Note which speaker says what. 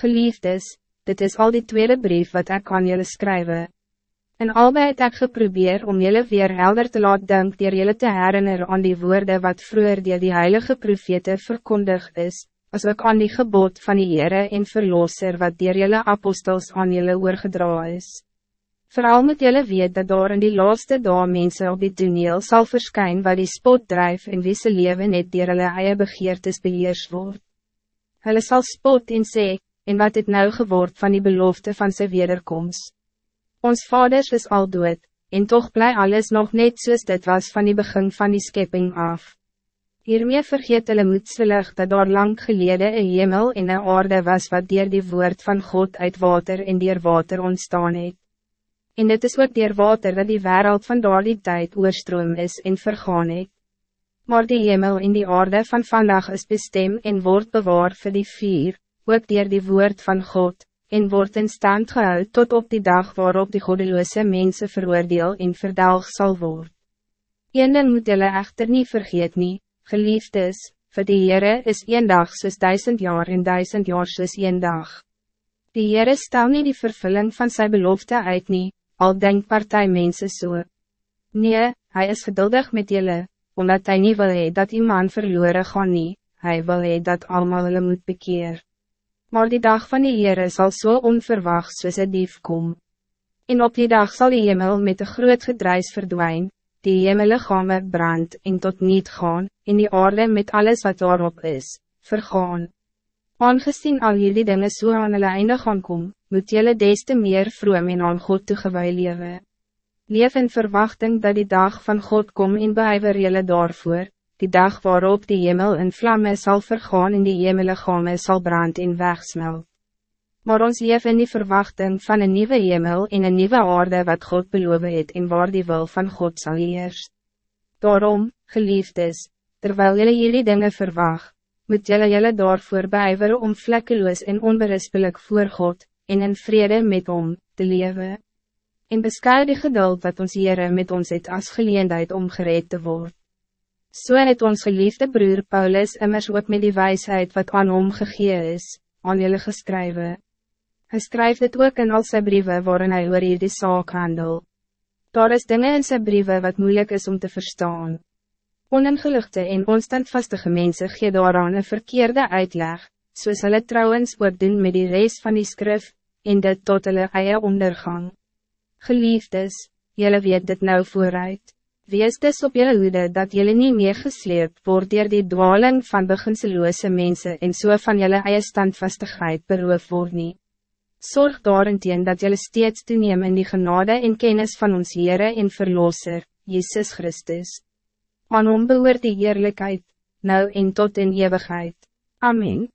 Speaker 1: Geliefdes, dit is al die tweede brief wat ik aan jullie schrijven. En albei het ek geprobeer om jullie weer helder te laat denk dier jullie te herinneren aan die woorden wat vroeger die, die heilige profete verkondig is, als ook aan die gebod van die Heere en Verlosser wat dier jullie apostels aan jullie oorgedra is. Vooral moet jullie weet dat daar in die laatste dag mensen op die toneel zal verschijnen waar die spot drijf en wie se leven net dier hulle eie begeertes beheers word. Hulle sal spot en sê, en wat het nou geword van die belofte van zijn wederkomst. Ons vaders is al dood, en toch blij alles nog net soos dit was van die begin van die schepping af. Hiermee vergeet hulle moedswillig dat daar lang gelede een hemel en een aarde was wat dier die woord van God uit water en dier water ontstaan het. En dit is ook dier water dat die wereld van daar die tijd oorstroom is en vergaan het. Maar die hemel en die aarde van vandaag is bestem en wordt bewaard voor die vier, ook dier die woord van God, en wordt in stand gehou tot op die dag waarop die goddeloze mensen veroordeel en verdelg zal worden. Een ding moet jylle echter niet vergeet nie, geliefdes, voor die Heere is een dag soos duizend jaar en duizend jaar soos een dag. Die Heere stel niet die vervulling van zijn belofte uit nie, al denk partij mensen so. Nee, hij is geduldig met jullie, omdat hij niet wil hee dat iemand verloren gaan nie, hij wil hee dat allemaal hulle moet bekeer. Maar die dag van die Heere zal zo so onverwacht soos een dief kom. En op die dag zal die hemel met een groot gedruis verdwijnen, die hemellichame brand en tot niet gaan, en die aarde met alles wat daarop is, vergaan. Aangezien al jullie dingen so aan hulle einde gaan kom, moet jullie des te meer vroom en aan God toegewee lewe. Leef in verwachting dat die dag van God kom en beijver jullie daarvoor, die dag waarop die hemel in vlammen zal vergaan en die hemeligame zal brand en wegsmelt. Maar ons leef in die verwachting van een nieuwe hemel en een nieuwe aarde wat God beloof het en waar die wil van God zal eerst. Daarom, geliefdes, terwijl jullie jullie dingen verwacht, moet jelle jelle daarvoor bijveren om vlekkeloos en onberispelijk voor God, en in vrede met om, te leven. En beskou die geduld wat ons Heere met ons het as geleendheid om gereed te worden. So het ons geliefde broer Paulus immers ook met die wijsheid wat aan hom gegee is, aan julle geskrywe. Hy skryf dit ook in al sy briewe waarin hy oor hierdie saak handel. Daar is dingen in sy briewe wat moeilijk is om te verstaan. Onengeluchte en onstandvastige mensen gee daaraan een verkeerde uitleg, soos hulle trouwens ook doen met die reis van die skrif, en dit tot hulle eie ondergang. Geliefdes, jullie weet dit nou vooruit. Wees dus op jullie hoede dat jullie niet meer gesleept wordt door die dwaling van beginseloze mensen en so van jullie eie standvastigheid beroof word nie. Zorg daarentien dat jullie steeds toeneem in die genade en kennis van ons Heere en Verlosser, Jezus Christus. Aan hom behoort die eerlijkheid, nou en tot in eeuwigheid. Amen.